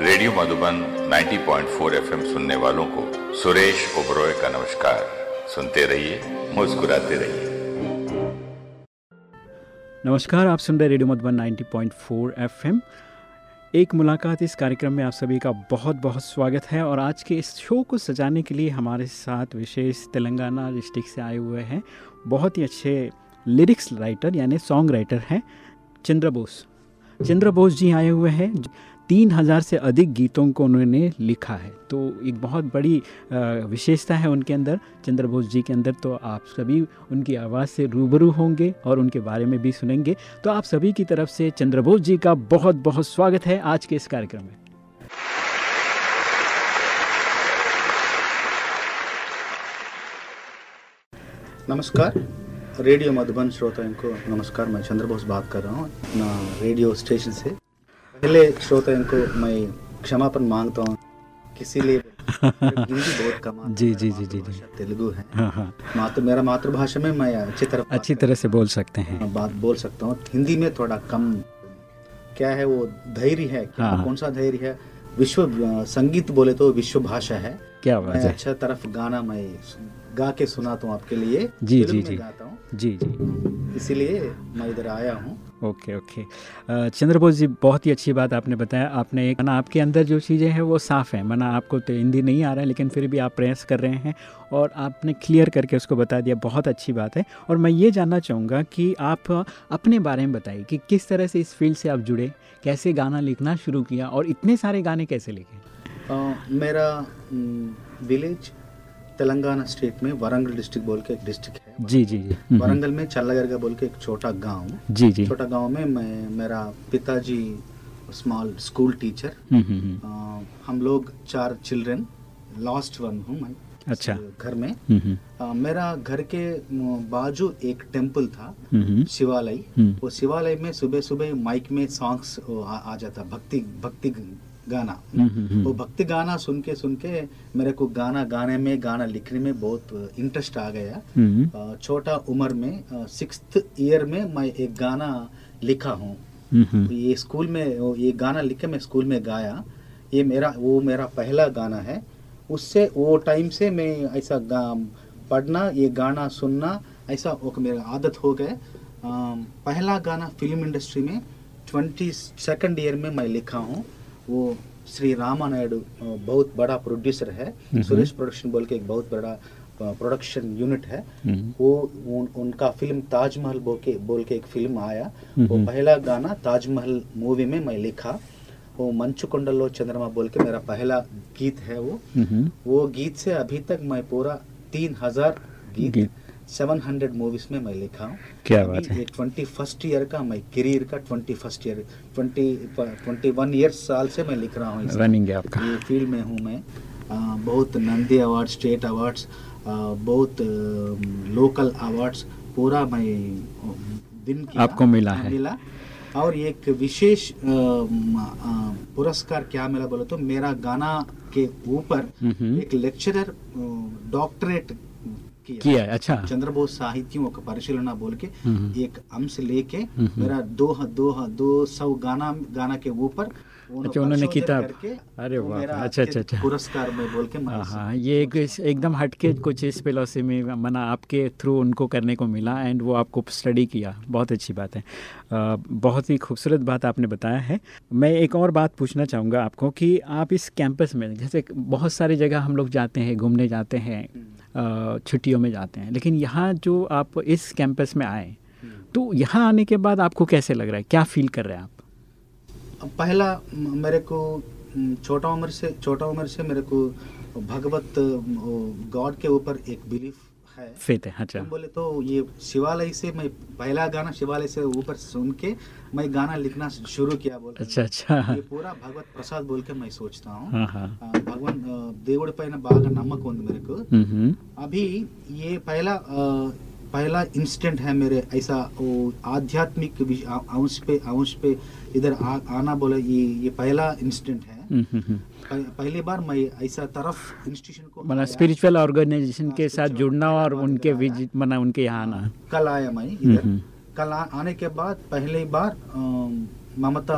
Radio Madhuban 90.4 FM सुनने वालों को सुरेश ओबरॉय का नमस्कार। सुनते रहिए, मुस्कुराते रहिए। नमस्कार, आप सुन रहे रेडियो मधुबन 90.4 एफएम। एक मुलाकात इस कार्यक्रम में आप सभी का बहुत बहुत स्वागत है और आज के इस शो को सजाने के लिए हमारे साथ विशेष तेलंगाना डिस्ट्रिक्ट से आए हुए हैं। बहुत ही अच्छे लिरिक्स राइटर, यानी सॉन्ग राइटर हैं चंद्र बोस। चंद्र बोस जी आए हुए हैं। तीन हज़ार से अधिक गीतों को उन्होंने लिखा है। तो एक बहुत बड़ी विशेषता है उनके अंदर चंद्र बोस जी के अंदर तो आप सभी उनकी आवाज़ से रूबरू होंगे और उनके बारे में भी सुनेंगे। तो आप सभी की तरफ़ से चंद्र बोस जी का बहुत बहुत स्वागत है आज के इस कार्यक्रम में। नमस्कार। रेडियो मधुबन श्रोताओं को नमस्कार, मैं चंद्र बोस बात कर रहा हूँ अपना रेडियो स्टेशन से। पहले श्रोताओं इनको मैं क्षमापन माँगता हूँ। किसी लिए बहुत कम जी जी जी जी जी। तेलुगु है। हाँ हाँ। मातृ मेरा मातृभाषा में मैं अच्छी तरह अच्छी तरह से बोल सकते हैं। बात बोल सकता हूँ। हिंदी में थोड़ा कम। क्या है वो धैर्य है? हाँ। कौन सा धैर्य है? विश्व संगीत बोले तो विश्व भाषा है। क्या बात है। अच्छा तरफ़ गाना मैं गा के सुनाता हूँ आपके लिए। जी, जी, जी। गाता हूँ। जी जी। इसीलिए मैं इधर आया हूँ। Okay okay. चंद्रबोस जी, बहुत ही अच्छी बात आपने बताया। आपने एक मना आपके अंदर जो चीज़ें हैं वो साफ़ हैं। मना आपको तो हिंदी नहीं आ रहा है, लेकिन फिर भी आप प्रयास कर रहे हैं और आपने क्लियर करके उसको बता दिया। बहुत अच्छी बात है। और मैं ये जानना चाहूँगा कि आप अपने बारे में बताइए कि किस तरह से इस फ़ील्ड से आप जुड़े, कैसे गाना लिखना शुरू किया और इतने सारे गाने कैसे लिखे? मेरा विलेज तेलंगाना स्टेट में वरंगल डिस्ट्रिक्ट बोल के एक डिस्ट्रिक्ट है। जी जी जी। हम्म, वरंगल में चल्लागरगा बोल के एक छोटा गाँव। जी जी। छोटा गाँव में मैं मेरा पिताजी small school teacher hmm, hmm, hmm, हम लोग चार चिल्ड्रन लास्ट वन हूँ मैं। अच्छा। घर में। हम्म, हम्म, मेरा घर के बाजू एक टेंपल था हम्म, हम्म, शिवालय। हम्म। वो शिवालय में सुबह सुबह माइक में सॉन्ग्स आ, आ जाता भक्ति भक्ति गाना। वो भक्ति गाना सुन के सुन के मेरे को गाना गाने में गाना लिखने में बहुत इंटरेस्ट आ गया। छोटा उम्र में सिक्स ईयर में मैं एक गाना लिखा हूँ। हम्म, ये स्कूल में ये गाना लिख के मैं स्कूल में गाया। ये मेरा वो मेरा पहला गाना है। उससे वो टाइम से मैं ऐसा गा पढ़ना ये गाना सुनना ऐसा वो मेरा आदत हो गए पहला गाना फ़िल्म इंडस्ट्री में ट्वेंटी सेकेंड ईयर में मैं लिखा हूँ। वो श्री रामा नायडू बहुत बड़ा प्रोड्यूसर है। हम्म। सुरेश प्रोडक्शन बोल के एक बहुत बड़ा प्रोडक्शन यूनिट है। हम्म। वो उन, उनका फ़िल्म ताजमहल बोके बोल के एक फ़िल्म आया। हम्म, वो पहला गाना ताजमहल मूवी में मैं लिखा। वो मंचुकुंडलो चंद्रमा बोल के मेरा पहला गीत है वो। वो गीत से अभी तक मैं पूरा तीन हज़ार गीत, गीत सेवन हंड्रेड मूवीज़ में मैं लिखा हूँ। क्या बात है। ट्वेंटी फ़र्स्ट ईयर का मैं करियर का twenty first year twenty twenty one year साल से मैं लिख रहा हूँ रनिंग है आपका ये फ़ील्ड में हूँ मैं। आ, बहुत नंदी अवार्ड स्टेट अवार्ड्स बहुत लोकल अवार्ड्स पूरा मैं दिन किया आपको मिला है। मिला। और एक विशेष पुरस्कार क्या मिला बोले तो मेरा गाना के ऊपर। एक लेक्चरर डॉक्टरेट किया, किया अच्छा। चंद्रबोस साहित्यों का परिशीलना बोल के एक अंश लेके मेरा दो दो दो सौ गाना गाना के ऊपर अच्छा उन्होंने किताब। अरे वाह अच्छा अच्छा अच्छा। पुरस्कार में बोल के हाँ, हाँ ये एक एकदम हटके कुछ इस फिलोसफी में मना आपके थ्रू उनको करने को मिला एंड वो आपको स्टडी किया। बहुत अच्छी बात है। आ, बहुत ही खूबसूरत बात आपने बताया है। मैं एक और बात पूछना चाहूँगा आपको कि आप इस कैंपस में जैसे बहुत सारी जगह हम लोग जाते हैं घूमने जाते हैं। हम्म। छुट्टियों में जाते हैं। लेकिन यहाँ जो आप इस कैंपस में आए तो यहाँ आने के बाद आपको कैसे लग रहा है? क्या फील कर रहे हैं आप? पहला मेरे को छोटा उम्र से छोटा उम्र से मेरे को भगवत गॉड के ऊपर एक बिलीफ है। फेत है अच्छा। तो बोले तो ये शिवालय से मैं पहला गाना शिवालय से ऊपर सुन के मैं गाना लिखना शुरू किया बोल अच्छा अच्छा। ये पूरा भगवत प्रसाद बोल के मैं सोचता हूँ। हाँ, हाँ। भगवान देवड़ पैन बाग नमक ఉంది मेरे को। हम्म, हम्म। अभी ये पहला पहला इंस्टेंट है मेरे ऐसा वो आध्यात्मिक अंश पे अंश पे इधर आना बोले ये ये पहला इंस्टेंट है। हम्म, हम्म, हम्म। पह- पहली बार मैं ऐसा तरफ़ इंस्टीट्यूशन को मतलब स्पिरिचुअल ऑर्गेनाइजेशन के हाँ, साथ जुड़ना और उनके। विज़िट मना उनके यहाँ आना कल आया मैं इधर हम्म। कल आने के बाद पहली बार ममता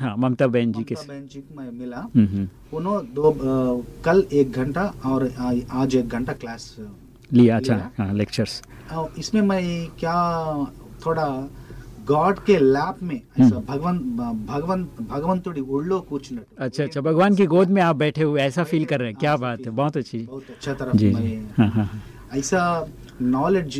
हाँ ममता बहन जी के बहन जी को मैं मिला हम्म, हम्म, उन्होंने दो अ, कल एक घंटा और आ- आज एक घंटा क्लास लिया अच्छा हाँ लेक्चर्स इसमें मैं क्या थोड़ा गॉड के लैप में ऐसा हम्म। भगवान भगवान भगवंतुड़ी उड़लो కూర్చున్నట్టు अच्छा अच्छा भगवान की गोद में आप बैठे हुए ऐसा फील कर रहे हैं क्या बात है बहुत अच्छी बहुत अच्छा तरफ जी मैं जी हाँ हाँ हाँ। ऐसा नॉलेज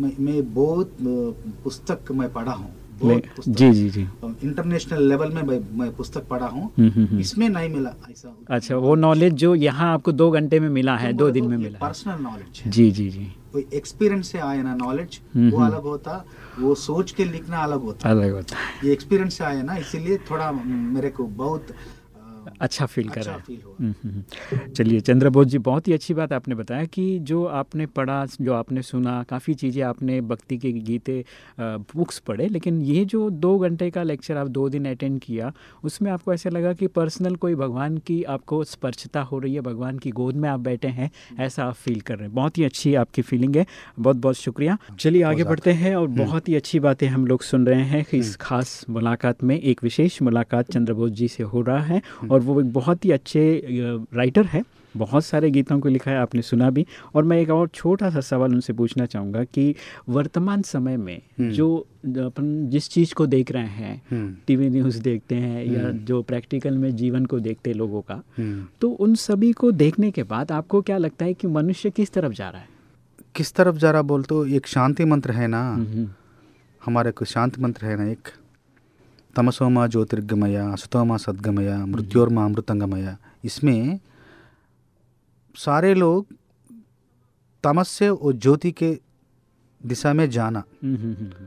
मैं, मैं बहुत अ, पुस्तक मैं पढ़ा हूँ बहुत ले- पुस्तक जी जी जी इंटरनेशनल लेवल में मैं, मैं पुस्तक पढ़ा हूँ हम्म, हम्म, हम्म। इसमें नहीं मिला ऐसा अच्छा वो नॉलेज जो यहाँ आपको दो घंटे में मिला है दो दिन में मिला है पर्सनल नॉलेज है जी जी जी कोई एक्सपीरियंस से आया ना नॉलेज वो। अलग होता वो सोच के लिखना अलग होता अलग होता ये एक्सपीरियंस से आया ना इसीलिए थोड़ा मेरे को बहुत अच्छा फील कर अच्छा है। हुआ। हम्म, हम्म, हम्म। चलिए चंद्रबोध जी बहुत ही अच्छी बात आपने बताया कि जो आपने पढ़ा जो आपने सुना काफ़ी चीज़ें आपने भक्ति के गीते बुक्स पढ़े लेकिन ये जो दो घंटे का लेक्चर आप दो दिन अटेंड किया उसमें आपको ऐसा लगा कि पर्सनल कोई भगवान की आपको स्पर्शता हो रही है भगवान की गोद में आप बैठे हैं ऐसा आप फील कर रहे हैं। बहुत ही अच्छी आपकी फीलिंग है। बहुत बहुत शुक्रिया। चलिए आगे बढ़ते हैं और बहुत ही अच्छी बातें हम लोग सुन रहे हैं इस खास मुलाकात में। एक विशेष मुलाकात चंद्रबोध जी से हो रहा है और वो एक बहुत ही अच्छे राइटर है। बहुत सारे गीतों को लिखा है आपने सुना भी। और मैं एक और छोटा सा सवाल उनसे पूछना चाहूँगा कि वर्तमान समय में जो अपन जिस चीज़ को देख रहे हैं हम्म, टीवी न्यूज़ देखते हैं या हम्म। जो प्रैक्टिकल में जीवन को देखते हैं लोगों का हम्म। तो उन सभी को देखने के बाद आपको क्या लगता है कि मनुष्य किस तरफ़ जा रहा है? किस तरफ़ जा रहा बोल तो एक शांति मंत्र है ना। हम्म, हमारे कुछ शांति मंत्र है ना एक। तमसोमा ज्योतिर्गमय असुतोमा सद्गमय मृत्योर्मा अमृतंगमय इसमें सारे लोग तमस से और ज्योति के दिशा में जाना हम्म, हम्म, हम्म,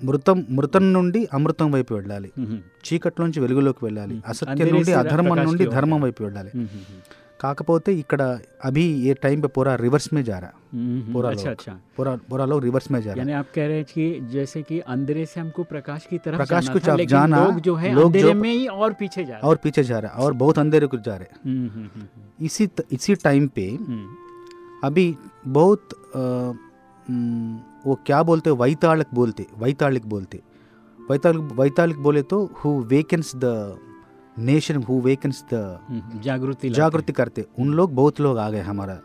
మృతం మృతం నుండి అమృతం వైపు వెళ్ళాలి हम्म, చీకట్లోంచి వెలుగులోకి వెళ్ళాలి हम्म। అసత్యం अंधेरे నుండి से అధర్మం प्रकाश నుండి की ओर। ధర్మం వైపు వెళ్ళాలి हम्म, हम्म, हम्म, కాకపోతే ఇక్కడ अभी ये टाइम पे पूरा रिवर्स में जा रहा है हम्म, हम्म, पूरा अच्छा लोग अच्छा पूरा पूरा लोग रिवर्स में जा रहा यानी आप कह रहे हैं कि जैसे कि अंधेरे से हमको प्रकाश की तरफ प्रकाश जाना कुछ था, आप लेकिन जाना, लोग जो है लोग अंधेरे जो- में ही और पीछे जा है रहे और पीछे जा रहा है और बहुत अंधेरे कुछ जा रहे हैं हैं। हम्म, हम्म, हम्म, हम्म, इसी त- इसी टाइम पे हम्म, अभी बहुत अ, हम्म, वो क्या बोलते वैतालिक बोलते वैतालिक बोलते वैतालिक वैतालिक बोले तो who wakens the nation who wakens the जागृति जागृति करते उन लोग बहुत लोग आ गए हमारा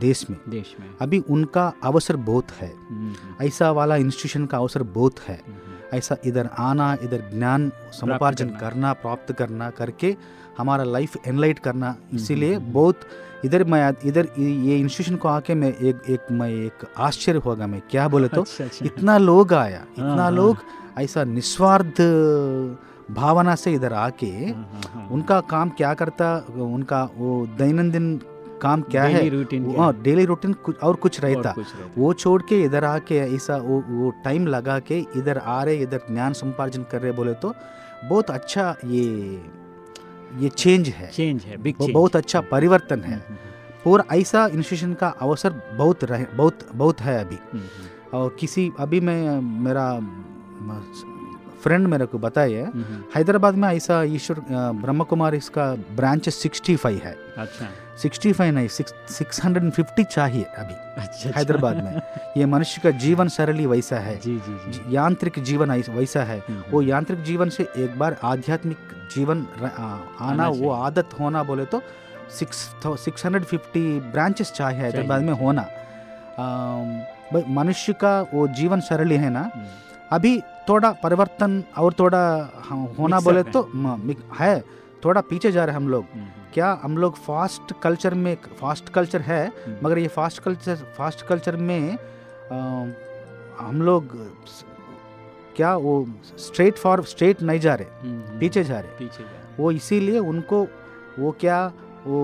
देश में। देश में। अभी उनका अवसर बहुत है। हम्म, हम्म, ऐसा वाला इंस्टीट्यूशन का अवसर बहुत है। हम्म, ऐसा इधर आना इधर ज्ञान समुपार्जन करना। प्राप्त करना करके हमारा लाइफ एनलाइट करना इसीलिए। बहुत इधर मैं इधर ये इंस्टीट्यूशन को आके मैं एक एक मैं एक आश्चर्य होगा मैं क्या बोले तो अच्छा अच्छा। इतना लोग आया हाँ, इतना हाँ। लोग ऐसा निस्वार्थ भावना से इधर आके हाँ, हाँ, हाँ, उनका काम क्या करता उनका वो दैनंदिन काम क्या है? हाँ है? डेली रूटीन कुछ और कुछ रहता। वो छोड़ के इधर आके ऐसा वो वो टाइम लगा के इधर आ रहे इधर ज्ञान संपार्जन कर रहे बोले तो बहुत अच्छा ये ये चेंज है। चेंज है बिग चेंज बहुत अच्छा परिवर्तन है। और ऐसा इंस्टीट्यूशन का अवसर बहुत रहे बहुत बहुत है अभी। और किसी अभी मैं मेरा फ्रेंड मेरे को बताया हैदराबाद में ऐसा ईश्वर ब्रह्म कुमारी इसका ब्रांच सिक्सटी फाइव है। अच्छा। सिक्सटी फाइव नहीं सिक्स हंड्रेड एंड फिफ्टी चाहिए अभी अच्छा अच्छा। हैदराबाद में। ये मनुष्य का जीवन सरली वैसा है। जी जी जी। यांत्रिक जीवन वैसा है। हम्म, वो यांत्रिक जीवन से एक बार आध्यात्मिक जीवन आना वो आदत होना बोले तो six six hundred fifty branches चाहिए हैदराबाद में होना। मनुष्य का वो जीवन सरली है ना। हम्म, अभी थोड़ा परिवर्तन और थोड़ा हाँ, होना बोले तो है थोड़ा पीछे जा रहे हम लोग। हम्म, क्या हम लोग फास्ट कल्चर में फास्ट कल्चर है हम्म, मगर ये फास्ट कल्चर फास्ट कल्चर में अ, हम लोग क्या वो स्ट्रेट फॉर स्ट्रेट नहीं जा रहे हम्म, हम्म, पीछे जा रहे। पीछे जा रहे। वो इसीलिए उनको वो क्या वो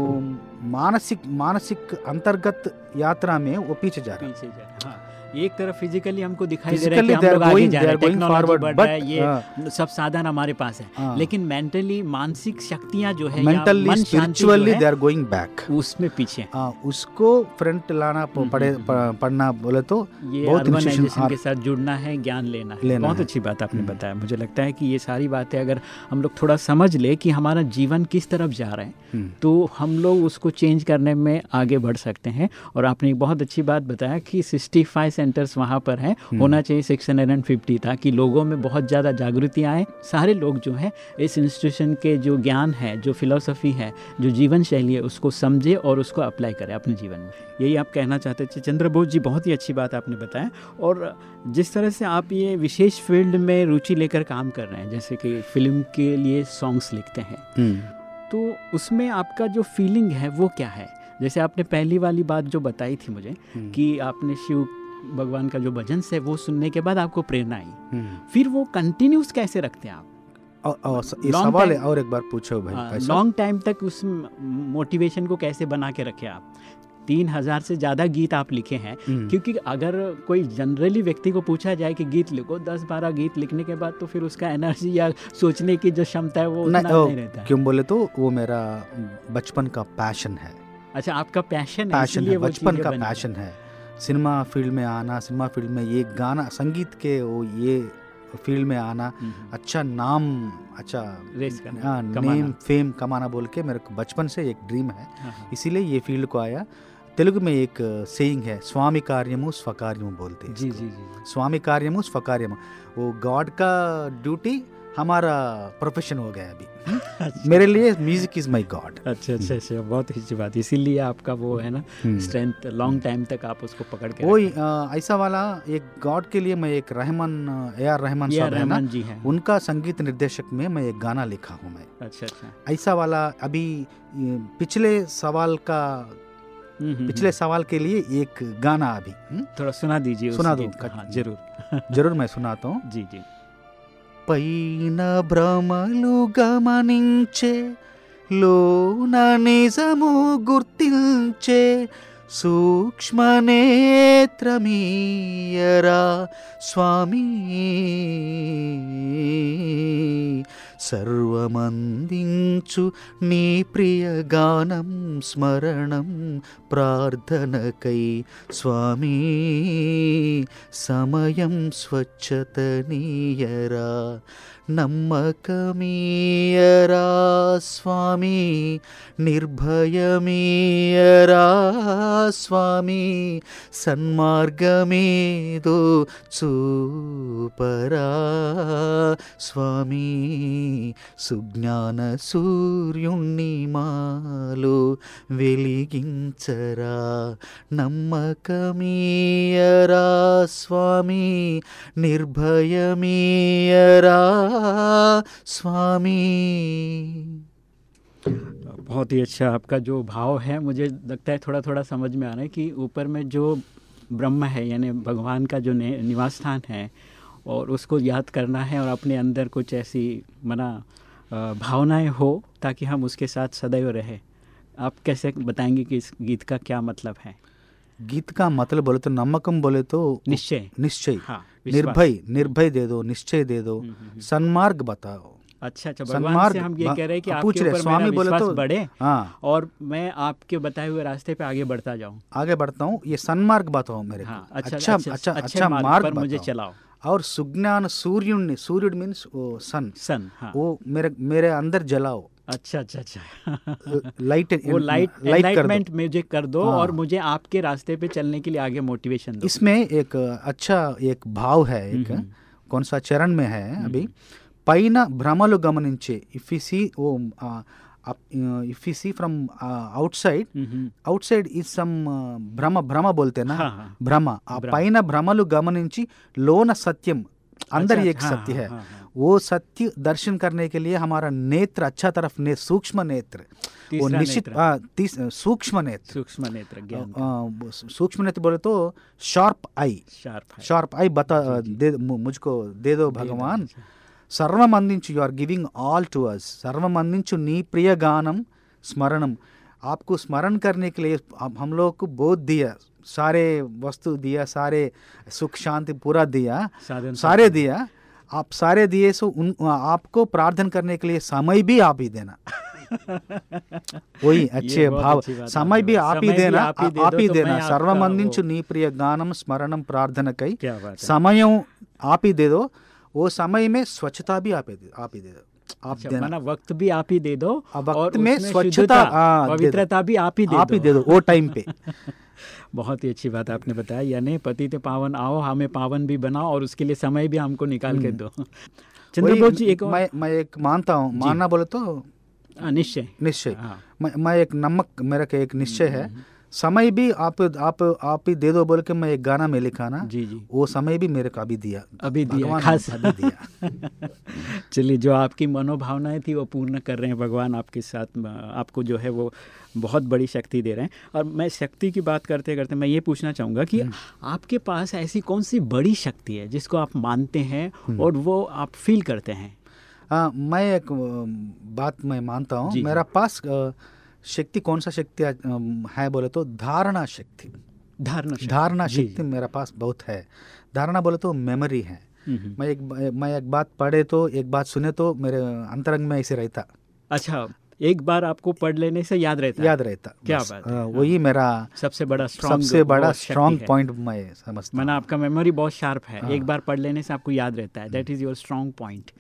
मानसिक मानसिक अंतर्गत यात्रा में वो पीछे जा रहे। पीछे जा रहे हैं। हाँ एक तरफ़ फिजिकली हमको दिखाई दे रहा है कि हम लोग आगे जा रहे हैं टेक्नोलॉजी बढ़ रहा है बट ये सब साधन हमारे पास है। हाँ। लेकिन मेंटली मानसिक शक्तियाँ जो है या mentally spiritually they are going back उसमें पीछे हैं। हाँ उसको फ्रंट लाना हम्म, पड़े हम्म, प- पड़ना बोले तो ये बहुत के साथ जुड़ना है ज्ञान लेना है। बहुत अच्छी बात आपने हम्म। बताया। मुझे लगता है कि ये सारी बातें अगर हम लोग थोड़ा समझ ले कि हमारा जीवन किस तरफ़ जा रहे हैं हम्म, तो हम लोग उसको चेंज करने में आगे बढ़ सकते हैं। और आपने एक बहुत अच्छी बात बताया कि सिक्सटी फाइव सेंटर्स वहाँ पर हैं। होना चाहिए सिक्स हंड्रेड एंड फिफ्टी था लोगों में बहुत ज़्यादा जागृति आए। सारे लोग जो हैं इस इंस्टीट्यूशन के जो ज्ञान है जो फिलोसफी है जो जीवन शैली है उसको समझे और उसको अप्लाई करें अपने जीवन में। यही आप कहना चाहते थे। चंद्रबोस जी बहुत ही अच्छी बात आपने बताया। और जिस तरह से आप ये विशेष फ़ील्ड में रुचि लेकर काम कर रहे हैं जैसे कि फ़िल्म के लिए सॉन्ग्स लिखते हैं तो उसमें आपका जो फीलिंग है वो क्या है? जैसे आपने पहली वाली बात जो बताई थी मुझे कि आपने शिव भगवान का जो भजन है वो सुनने के बाद आपको प्रेरणा आई। फिर वो कंटिन्यूस कैसे रखते हैं आप? और, और ये सवाल है और एक बार पूछो भाई लॉन्ग टाइम तक उस मोटिवेशन को कैसे बना के रखे आप? तीन हज़ार से ज़्यादा गीत आप लिखे हैं हम्म। क्योंकि अगर कोई जनरली व्यक्ति को पूछा जाए कि गीत लिखो दस बारह गीत लिखने के बाद तो फिर उसका एनर्जी या सोचने की जो क्षमता है वो नहीं, ओ, नहीं रहता क्यों बोले तो वो मेरा बचपन का पैशन है। अच्छा आपका पैशन पैशन है बचपन का पैशन है। सिनेमा फ़ील्ड में आना सिनेमा फ़ील्ड में ये गाना संगीत के वो ये फ़ील्ड में आना अच्छा नाम अच्छा आ, नेम फेम कमाना। बोल के मेरे को बचपन से एक ड्रीम है। हाँ, हाँ। इसीलिए ये फ़ील्ड को आया। तेलुगु में एक सेइंग है स्वामी कार्यमु स्वकार्यमु बोलते हैं जी जी जी स्वामी कार्यमु स्वकार्यमु वो गॉड का ड्यूटी हमारा प्रोफेशन हो गया अभी। हम्म? मेरे लिए म्यूज़िक इज़ माय गॉड अच्छा अच्छा अच्छा बहुत ही अच्छी बात इसीलिए आपका वो है ना स्ट्रेंथ लॉन्ग टाइम तक आप उसको पकड़ के वो ऐसा वाला एक गॉड के लिए मैं एक रहमान ए आर रहमान साहब है ना रहमान जी हैं। उनका संगीत निर्देशक में मैं एक गाना लिखा हूँ मैं। अच्छा अच्छा। ऐसा वाला अभी पिछले सवाल का हम्म, हम्म, पिछले सवाल के लिए एक गाना अभी हम्म? थोड़ा सुना दीजिए सुना दो, हाँ ज़रूर। ज़रूर मैं सुनाता हूँ। जी जी। పైన భ్రమలు గమనించే లోన నిజము గుర్తించే సూక్ష్మనేత్రమీయరా స్వామి. సర్వమందించు నీ ప్రియ గానం స్మరణం ప్రార్థనకై స్వామి సమయం స్వచ్ఛత నీయరా నమ్మకమీయరా స్వామి నిర్భయమీయరా స్వామి సన్మార్గమేదో చూపరా స్వామి సుజ్ఞాన సూర్యుణ్ణి మాలో వెలిగించరా నమ్మకమీయరా స్వామి నిర్భయమీయరా స్వామి बहुत ही अच्छा आपका जो भाव है मुझे लगता है थोड़ा थोड़ा समझ में आ रहा है कि ऊपर में जो ब्रह्म है यानी भगवान का जो नि- निवास स्थान है और उसको याद करना है और अपने अंदर कुछ ऐसी मना भावनाएँ हो ताकि हम उसके साथ सदैव रहे। आप कैसे बताएँगे कि इस गीत का क्या मतलब है? गीत का मतलब बोले तो नमकम बोले तो निश्चय। निश्चय। हाँ, निर्भय निर्भय दे दो निश्चय दे दो। हम्म, हम्म, हम्म। सन्मार्ग बताओ। अच्छा अच्छा भगवान से हम ये कह रहे हैं कि पूछ रहे स्वामी बोले तो बढ़े हाँ। और मैं आपके बताए हुए रास्ते पे आगे बढ़ता जाऊँ। आगे बढ़ता हूँ ये सन्मार्ग बताओ मेरे हाँ, अच्छा, अच्छा, अच्छा अच्छा अच्छा मार्ग पर मुझे चलाओ। और सुज्ञान सूर्युण सूर्युड मीन्स वो सन सन हाँ वो मेरे मेरे अंदर जलाओ अच्छा अच्छा अच्छा लाइट वो लाइट लाइट कर दो एनलाइटमेंट मुझे कर दो हाँ। और मुझे आपके रास्ते पे चलने के लिए आगे मोटिवेशन दो इसमें एक अच्छा एक भाव है एक हम्म, कौन सा चरण में है अभी పైన భ్రమలు గమనించే if you see oh If you see from outside hmm, out is some భ్రమ భ్రమ బోల్తేనా हाँ, हाँ। భ్రమ ఆ భ్రమ. పైన భ్రమలు గమనించి లోన సత్యం अंदर अच्छा, एक हाँ, सत्य है हाँ, हाँ। वो सत्य दर्शन करने के लिए हमारा नेत्र अच्छा तरफ ने सूक्ष्म नेत्र वो तीसरा निश्चित नेत्र। हाँ, तीस- सूक्ष्म नेत्र सूक्ष्म नेत्र ज्ञान आ, वो सूक्ष्म नेत्र बोले तो शार्प आई शार्प है शार्प आई बता दे मु- मुझको दे दो भगवान సర్వం అందించు you are giving all to us సర్వం అందించు నీ ప్రియ గానం स्मरणम आपको स्मरण करने के लिए हम- हम लोग को बहुत दिया सारे वस्तु दिया सारे सुख शांति पूरा दिया साधन सारे दिया आप सारे दिए सो उन आपको प्रार्थना करने के लिए समय भी आप ही देना वही अच्छे बहुत भाव अच्छी बात समय आपने भी बोला। आप ही समय भी देना आप ही दे आप दो ही तो देना मैं आपका सर्वमंदिंचु वो- నీ ప్రియ గానం స్మరణం ప్రార్థనకై क्या बात है సమయం आप ही दे दो वो समय में स्वच्छता भी आप आप ही दे दो आप अच्छा, देना। वक्त भी आप ही दे दो वक्त और में स्वच्छता, हाँ। पवित्रता भी आप ही दे आप ही दे। दो वो टाइम पे। बहुत ही अच्छी बात आपने बताया। यानी पति तो पावन आओ हमें पावन भी बनाओ और उसके लिए समय भी हमको निकाल के दो। चंद्रबोध जी एक मैं मैं एक मानता हूँ। मानना बोले तो हाँ, निश्चय। निश्चय। हाँ। मैं मैं एक नमक मेरा का एक निश्चय है। समय भी आप आप आप ही दे दो बोल के मैं एक गाना में लिखा ना जी जी। वो समय भी मेरे को अभी दिया। अभी दिया, खास। अभी दिया। चलिए जो आपकी मनोभावनाएँ थी वो पूर्ण कर रहे हैं भगवान आपके साथ आपको जो है वो बहुत बड़ी शक्ति दे रहे हैं। और मैं शक्ति की बात करते करते मैं ये पूछना चाहूँगा कि आपके पास ऐसी कौन सी बड़ी शक्ति है जिसको आप मानते हैं और वो आप फील करते हैं? हाँ मैं एक बात मैं मानता हूँ। मेरा पास अ, शक्ति कौन सा शक्ति है बोले तो धारणा शक्ति। धारणा शक्ति। धारणा शक्ति मेरा पास बहुत है। धारणा बोले तो मेमोरी है। मैं एक मैं एक बात पढ़े तो एक बात सुने तो मेरे अंतरंग में ऐसे रहता। अच्छा एक बार आपको पढ़ लेने से याद रहता याद रहता क्या बात है, हाँ, वही मेरा सबसे बड़ा सबसे बड़ा स्ट्रॉन्ग पॉइंट मैं समझता मैंने आपका मेमोरी बहुत शार्प है। हाँ। एक बार पढ़ लेने से आपको याद रहता है। That is your strong point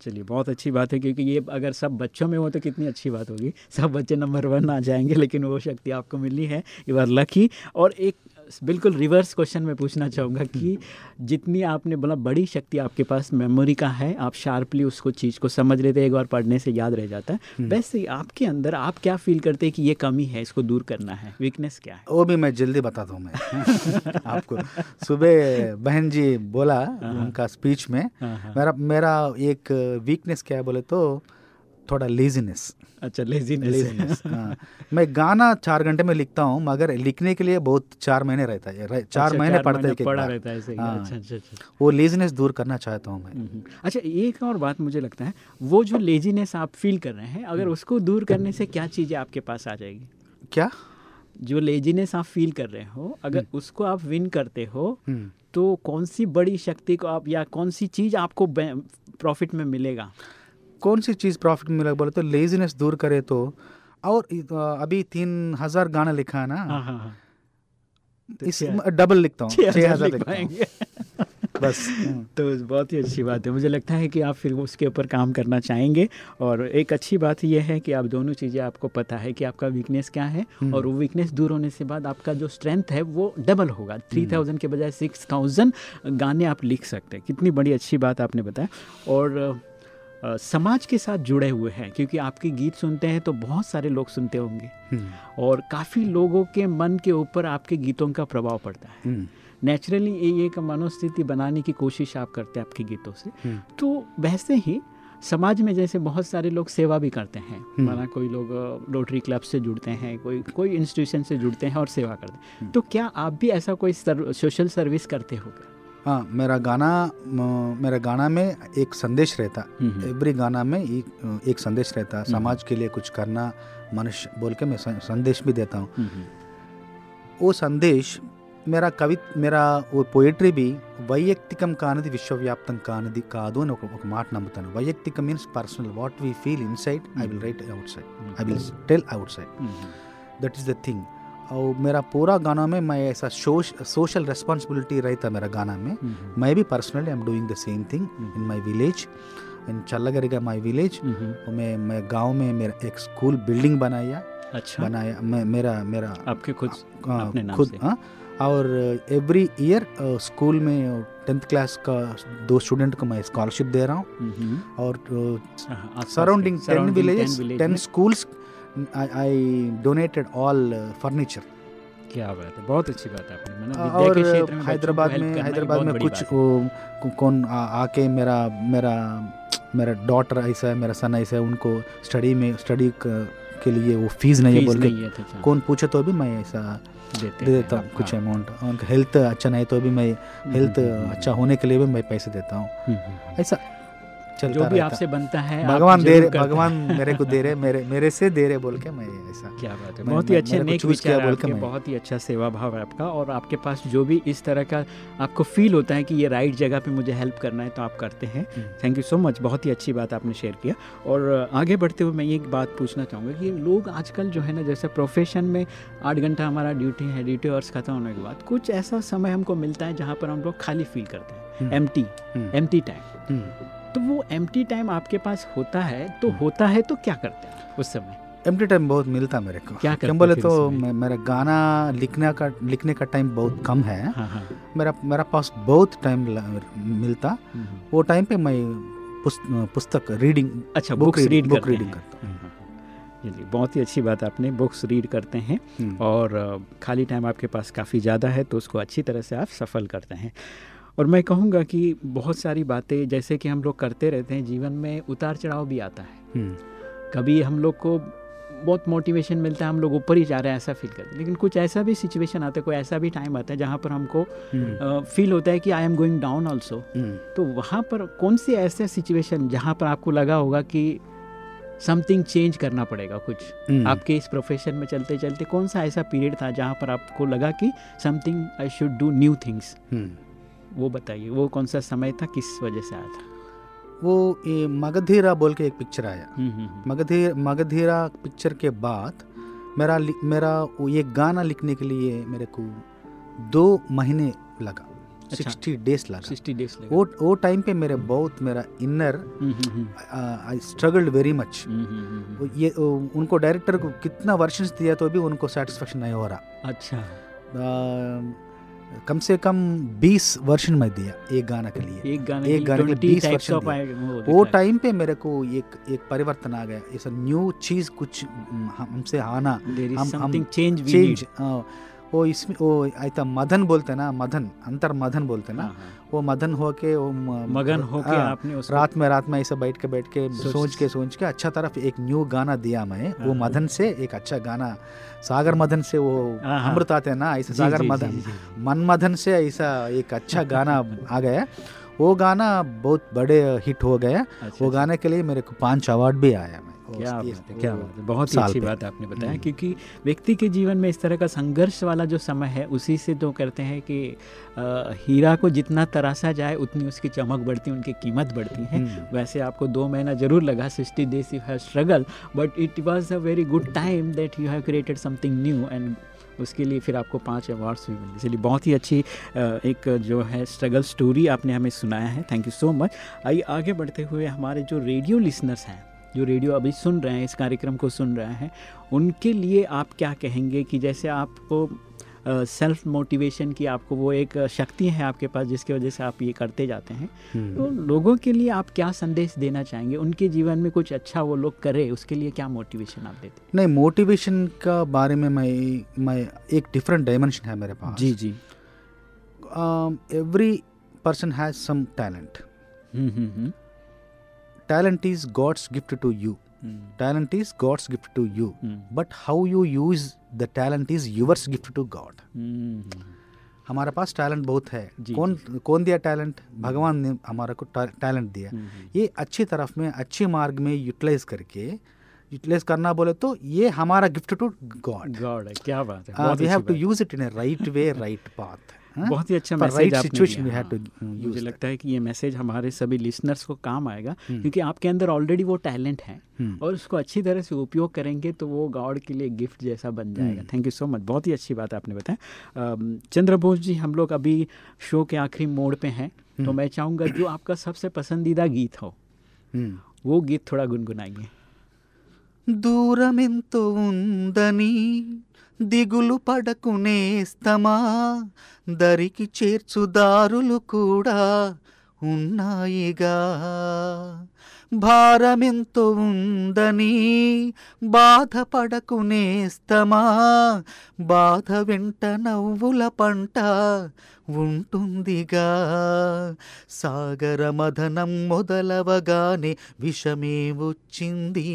चलिए, बहुत अच्छी बात है, क्योंकि ये अगर सब बच्चों में हो तो कितनी अच्छी बात होगी। सब बच्चे नंबर वन आ जाएँगे, लेकिन वो शक्ति आपको मिली है यू आर लकी और एक बिल्कुल रिवर्स क्वेश्चन मैं पूछना चाहूँगा कि जितनी आपने बोला बड़ी शक्ति आपके पास मेमोरी का है आप शार्पली उसको चीज़ को समझ लेते हैं एक बार पढ़ने से याद रह जाता है। वैसे ही आपके अंदर आप क्या फील करते हैं कि ये कमी है इसको दूर करना है? वीकनेस क्या है? वो भी मैं जल्दी बता दूँ मैं। आपको। सुबह बहन जी बोला उनका स्पीच में हाँ, हाँ। मेरा मेरा एक वीकनेस क्या है बोले तो थोड़ा लेजीनेस अच्छा लेजीनेस लेजीनेस हाँ. मैं गाना चार घंटे में लिखता हूँ मगर लिखने के लिए बहुत चार महीने रहता है रह- चार अच्छा, महीने पढ़ते हैं पढ़ा रहता है हाँ। अच्छा अच्छा अच्छा। वो लेजीनेस दूर करना चाहता हूँ मैं। हम्म। अच्छा एक और बात मुझे लगता है वो जो लेजीनेस आप फील कर रहे हैं अगर उसको दूर करने से क्या चीज़ें आपके पास आ जाएगी? क्या? जो लेजीनेस आप फील कर रहे हो अगर उसको आप विन करते हो हम्म। तो कौन सी बड़ी शक्ति को आप या कौन सी चीज़ आपको प्रॉफिट में मिलेगा? कौन सी चीज़ प्रॉफिट मिला बोले तो लेजीनेस दूर करे तो। और अभी तीन हज़ार गाना लिखा है ना। हाँ हाँ हाँ। तो इस डबल लिखता हूँ। छः छह हज़ार लिख पाएँगे। बस हम्म। तो बहुत ही अच्छी बात है। मुझे लगता है कि आप फिर उसके ऊपर काम करना चाहेंगे। और एक अच्छी बात यह है कि आप दोनों चीज़ें आपको पता है कि आपका वीकनेस क्या है। और वो वीकनेस दूर होने से बाद आपका जो स्ट्रेंथ है वो डबल होगा। थ्री थाउज़ेंड के बजाय सिक्स थाउज़ेंड गाने आप लिख सकते हैं। कितनी बड़ी अच्छी बात आपने बताया। और समाज के साथ जुड़े हुए हैं क्योंकि आपके गीत सुनते हैं तो बहुत सारे लोग सुनते होंगे। हम्म। और काफ़ी लोगों के मन के ऊपर आपके गीतों का प्रभाव पड़ता है। हम्म। नेचुरली ये एक मनोस्थिति बनाने की कोशिश आप करते हैं आपके गीतों से। हम्म। तो वैसे ही समाज में जैसे बहुत सारे लोग सेवा भी करते हैं। माना कोई लोग रोटरी क्लब से जुड़ते हैं कोई कोई इंस्टीट्यूशन से जुड़ते हैं और सेवा करते हैं। तो क्या आप भी ऐसा कोई सर, सोशल सर्विस करते हो क्या? हाँ मेरा गाना म, मेरा गाना में एक संदेश रहता हम्म। एवरी गाना में एक, एक संदेश रहता समाज के लिए कुछ करना मनुष्य बोल के मैं सं- संदेश भी देता हूँ वो సందేశ్ मेरा కవి मेरा वो పోయిటరీ भी వైయక్తికం కానిది విశ్వవ్యాప్తం కానిది కాదు అని ఒక ఒక మాట నమ్ముతాను వైయక్తికం means personal what we feel inside I will write outside I will tell outside that is the thing और मेरा पूरा गाना में मैं ऐसा सोश सोशल रिस्पॉन्सिबिलिटी रहता मेरा गाना में। मैं भी personally I am doing the same thing in my village in Challagariga my village मैं मैं गाँव में मेरा एक स्कूल बिल्डिंग बनाया। अच्छा। बनाया मैं मेरा मेरा आपके खुद हाँ, अपने नाम खुद हाँ। और एवरी ईयर स्कूल में टेंथ क्लास का दो स्टूडेंट को मैं स्कॉलरशिप दे रहा हूँ। हम्म। और हाँ, सराउंडिंग टेन विलेजेस टेन में। आई डोनेटेड ऑल फर्नीचर क्या बात है बहुत अच्छी बात है आपने और के क्षेत्र में बच्चों को हैदराबाद में हैदराबाद में कुछ कौन आके मेरा मेरा मेरा डॉटर ऐसा है मेरा सन ऐसा है उनको स्टडी में स्टडी के लिए वो फ़ीस नहीं है बोल के तो कौन पूछे तो भी मैं ऐसा देते दे देता हूँ कुछ हाँ। अमाउंट उनका हेल्थ अच्छा नहीं तो भी मैं हेल्थ अच्छा होने के लिए भी मैं पैसे देता हूँ। हम्म, हम्म। ऐसा चलता जो भी आपसे बनता है भगवान दे रहे भगवान मेरे को दे रहे मेरे मेरे से दे रहे बोल के मैं ऐसा क्या बात है बहुत ही अच्छे नेक विचार बोल के मैं- बहुत ही अच्छा सेवा भाव है आपका और आपके पास जो भी इस तरह का आपको फील होता है कि ये राइट जगह पे मुझे हेल्प करना है तो आप करते हैं। थैंक यू सो मच बहुत ही अच्छी बात आपने शेयर किया और आगे बढ़ते हुए मैं ये बात पूछना चाहूँगा कि लोग आजकल जो है ना जैसे प्रोफेशन में आठ घंटा हमारा ड्यूटी है ड्यूटी आवर्स खत्म होने के बाद कुछ ऐसा समय हमको मिलता है जहाँ पर हम लोग खाली फील करते हैं। Empty. एम टाइम हम्म। तो वो एम टाइम आपके पास होता है तो होता है तो क्या करते हैं उस समय? एम्प्टी टाइम बहुत मिलता मेरे को। क्या करते बोले तो मेरा गाना लिखने का लिखने का टाइम बहुत कम है। हाँ हाँ। मेरा मेरा पास बहुत टाइम मिलता। हम्म। वो टाइम पे मैं पुस्तक रीडिंग अच्छा बुक रीड- बुक रीडिंग करता हूँ। जी बहुत ही अच्छी बात आपने बुक्स रीड करते हैं। हम्म। और खाली टाइम आपके पास काफ़ी ज़्यादा है तो उसको अच्छी तरह से आप सफल करते हैं। और मैं कहूँगा कि बहुत सारी बातें जैसे कि हम लोग करते रहते हैं जीवन में उतार चढ़ाव भी आता है। कभी हम लोग को बहुत मोटिवेशन मिलता है हम लोग ऊपर ही जा रहे हैं ऐसा फील करते हैं। लेकिन कुछ ऐसा भी सिचुएशन आता है कोई ऐसा भी टाइम आता है जहाँ पर हमको फील होता है कि I am going down also. तो वहाँ पर कौन सी ऐसे सिचुएशन जहाँ पर आपको लगा होगा कि समथिंग चेंज करना पड़ेगा कुछ। आपके इस प्रोफेशन में चलते चलते कौन सा ऐसा पीरियड था जहाँ पर आपको लगा कि something I should do new things. वो बताइए वो कौन सा समय था किस वजह से आया था? वो ये मगधीरा बोल के एक पिक्चर आया। हम्म। मगधीर मगधीरा पिक्चर के बाद मेरा मेरा ये गाना लिखने के लिए मेरे को दो महीने लगा अच्छा। सिक्सटी डेज़ लगा। 60 डेज़ लगे। वो वो टाइम पे मेरे बहुत मेरा inner I struggled very much. ये उनको डायरेक्टर को कितना वर्षन दिया तो भी उनको सेटिस्फेक्शन नहीं हो रहा। अच्छा। कम से कम 20 वर्षन में दिया एक गाना के लिए एक गाने एक की गाने के 20 20 types version of दिए। आए- वो। टाइम पे मेरे को एक एक परिवर्तन आ गया ऐसा न्यू चीज़ कुछ हमसे आना हम- हम चेंज चेंज. वो इसमें वो ऐसा मदन बोलते ना मदन अंतर मदन बोलते ना हाँ, हाँ। वो मदन हो के वो मगन होके हाँ, आपने उसको रात में रात में ऐसे बैठ के बैठ के सोच- के सोच के अच्छा तरफ़ एक न्यू गाना दिया मैं वो हाँ। मदन से एक अच्छा गाना सागर मदन से वो हाँ, हाँ। अमृत आते हैं ना ऐसे सागर मदन मन जी। से ऐसा एक अच्छा गाना आ गया वो गाना बहुत बड़े हिट हो गया अच्छा, वो गाने के लिए मेरे को पाँच अवार्ड भी आया क्या बात है क्या बात है बहुत ही अच्छी। बात आपने बताया हम्म। क्योंकि व्यक्ति के जीवन में इस तरह का संघर्ष वाला जो समय है उसी से तो कहते हैं कि हीरा को जितना तराशा जाए उतनी उसकी चमक बढ़ती उनकी कीमत बढ़ती है हम्म। वैसे आपको दो महीना ज़रूर लगा sixty days you have struggle but it was a very good time that you have created something new and उसके लिए फिर आपको पाँच अवार्ड्स भी मिले इसलिए बहुत ही अच्छी एक जो है स्ट्रगल स्टोरी आपने हमें सुनाया है थैंक यू सो मच आइए आगे बढ़ते हुए हमारे जो रेडियो लिसनर्स हैं जो रेडियो अभी सुन रहे हैं इस कार्यक्रम को सुन रहे हैं उनके लिए आप क्या कहेंगे कि जैसे आपको सेल्फ मोटिवेशन की आपको वो एक शक्ति है आपके पास जिसकी वजह से आप ये करते जाते हैं हम्म। तो लोगों के लिए आप क्या संदेश देना चाहेंगे? उनके जीवन में कुछ अच्छा वो लोग करे उसके लिए क्या मोटिवेशन आप देते नहीं मोटिवेशन का बारे में मैं मैं एक डिफरेंट डायमेंशन है मेरे पास। जी जी। Every person has some talent talent is God's gift to you hmm, talent is God's gift to you hmm, but how you use the talent is yours gift to God hmm, हमारे पास talent बहुत है। जी, कौन कौन दिया talent भगवान ने हमारे को टैलेंट दिया। हम्म, ये अच्छी तरफ़ में अच्छे मार्ग में यूटिलाइज करके यूटिलाइज करना बोले तो ये हमारा गिफ्ट टू गॉड गॉड है क्या बात है we have to use it in a right way right path बहुत ही अच्छा मैसेज right आपने हाँ। मुझे that. लगता है कि ये मैसेज हमारे सभी लिसनर्स को काम आएगा हम्म। क्योंकि आपके अंदर ऑलरेडी वो टैलेंट है हम्म। और उसको अच्छी तरह से उपयोग करेंगे तो वो गॉड के लिए गिफ्ट जैसा बन जाएगा। थैंक यू सो मच बहुत ही अच्छी बात आपने बताया चंद्र बोस जी हम लोग अभी शो के आखिरी मोड़ पे हैं तो हम्म। मैं चाहूँगा जो आपका सबसे पसंदीदा गीत हो। वो गीत थोड़ा गुनगुनाइए దూరమెంతో ఉందని దిగులు పడకునేస్తమా దరికి చేర్చు దారులు కూడా ఉన్నాయిగా. భారమెంతో ఉందని బాధపడకునేస్తమా బాధ వెంట నవ్వుల పంట ఉంటుందిగా. సాగర మదనం మొదలవగానే విషమే వచ్చింది.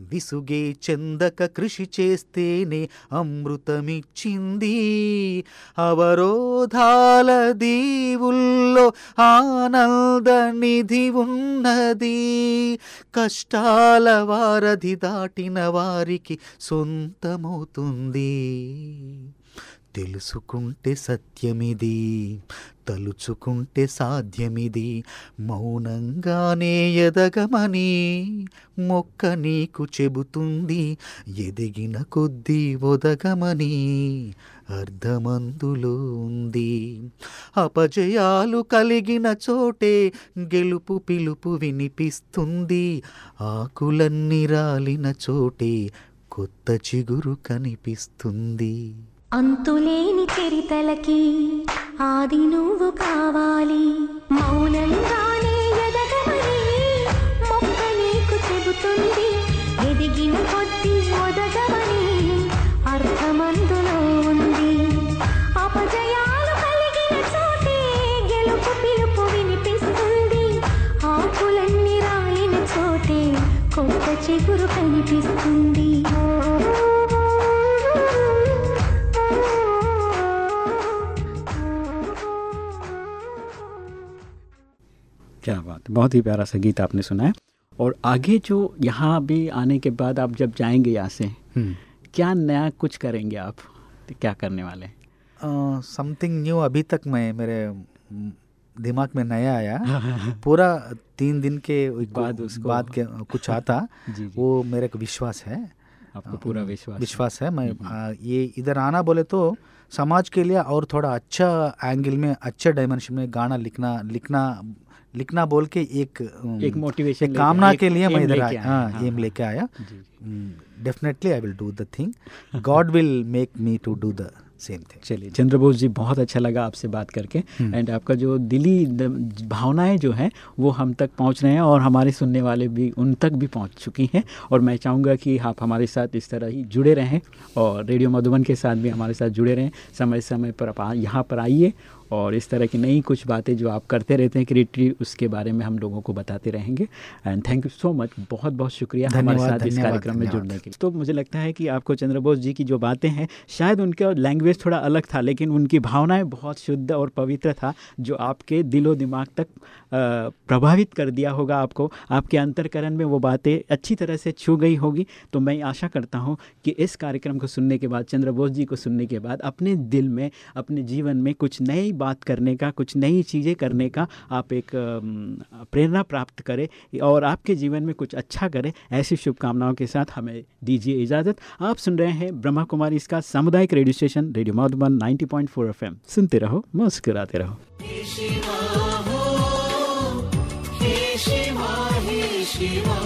విసుగే చెందక కృషి చేస్తేనే అమృతమిచ్చింది. అవరోధాల దీవుల్లో ఆనంద నిధి ఉన్నది. కష్టాల వారధి దాటిన వారికి సొంతమవుతుంది. తెలుసుకుంటే సత్యమిది తలుచుకుంటే సాధ్యమిది. మౌనంగానే ఎదగమని మొక్క నీకు చెబుతుంది. ఎదిగిన కొద్దీ ఒదగమని అర్ధమందులో ఉంది. అపజయాలు కలిగిన చోటే గెలుపు పిలుపు వినిపిస్తుంది. ఆకులన్నీ రాలిన చోటే కొత్త చిగురు కనిపిస్తుంది. అంతులేని చరితలకి ఆది నువ్వు కావాలి. మౌనంగానే ఎదగమని మొక్క నీకు చెబుతుంది. ఎదిగిన కొద్ది ఒదగమని అర్థమందులో ఉంది. అపజయాలు కలిగిన చోటే గెలుపు పిలుపు వినిపిస్తుంది. ఆకులన్నీ రాలిన చోటే కొత్త చిగురు కనిపిస్తుంది. बहुत ही प्यारा सा गीत आपने सुना है। और आगे जो यहाँ भी आने के बाद आप जब जाएँगे यहाँ से क्या नया कुछ करेंगे आप? क्या करने वाले समथिंग न्यू अभी तक मैं मेरे दिमाग में नया आया। पूरा तीन दिन के बाद उसको- बाद के कुछ आता जी, जी। वो मेरे को विश्वास है। आपको पूरा विश्वास विश्वास है। है। मैं आ, ये इधर आना बोले तो समाज के लिए और थोड़ा अच्छा एंगल में अच्छे डायमेंशन में गाना लिखना लिखना लिखना बोल के एक एक motivation एक कामना एक के लिए मैं इधर आया। हाँ हाँ, एम लेके आया। जी, जी। Definitely I will do the thing God will make me to do the same thing चलिए चंद्रबोस जी बहुत अच्छा लगा आपसे बात करके। एंड आपका जो दिली भावनाएँ जो हैं वो हम तक पहुँच रहे हैं और हमारे सुनने वाले भी उन तक भी पहुँच चुकी हैं। और मैं चाहूँगा कि आप हमारे साथ इस तरह ही जुड़े रहें और रेडियो मधुबन के साथ भी हमारे साथ जुड़े रहें। समय समय पर आप यहाँ पर आइए और इस तरह की नई कुछ बातें जो आप करते रहते हैं क्रिएटिव उसके बारे में हम लोगों को बताते रहेंगे। And thank you so much बहुत बहुत शुक्रिया हमारे साथ इस कार्यक्रम में जुड़ने के लिए। तो मुझे लगता है कि आपको चंद्रबोस जी की जो बातें हैं शायद उनका लैंग्वेज थोड़ा अलग था लेकिन उनकी भावनाएँ बहुत शुद्ध और पवित्र था जो आपके दिलो दिमाग तक प्रभावित कर दिया होगा आपको। आपके अंतरकरण में वो बातें अच्छी तरह से छू गई होगी। तो मैं आशा करता हूँ कि इस कार्यक्रम को सुनने के बाद चंद्रबोस जी को सुनने के बाद अपने दिल में अपने जीवन में कुछ नई बात करने का, कुछ नई चीज़ें करने का आप एक प्रेरणा प्राप्त करें और आपके जीवन में कुछ अच्छा करें, ऐसी शुभकामनाओं के साथ हमें दीजिए इजाज़त। आप सुन रहे हैं ब्रह्मा कुमारी इसका सामुदायिक radio station, radio Madhuban 90.4 FM. सुनते रहो, मुस्कुराते रहो। शिवा।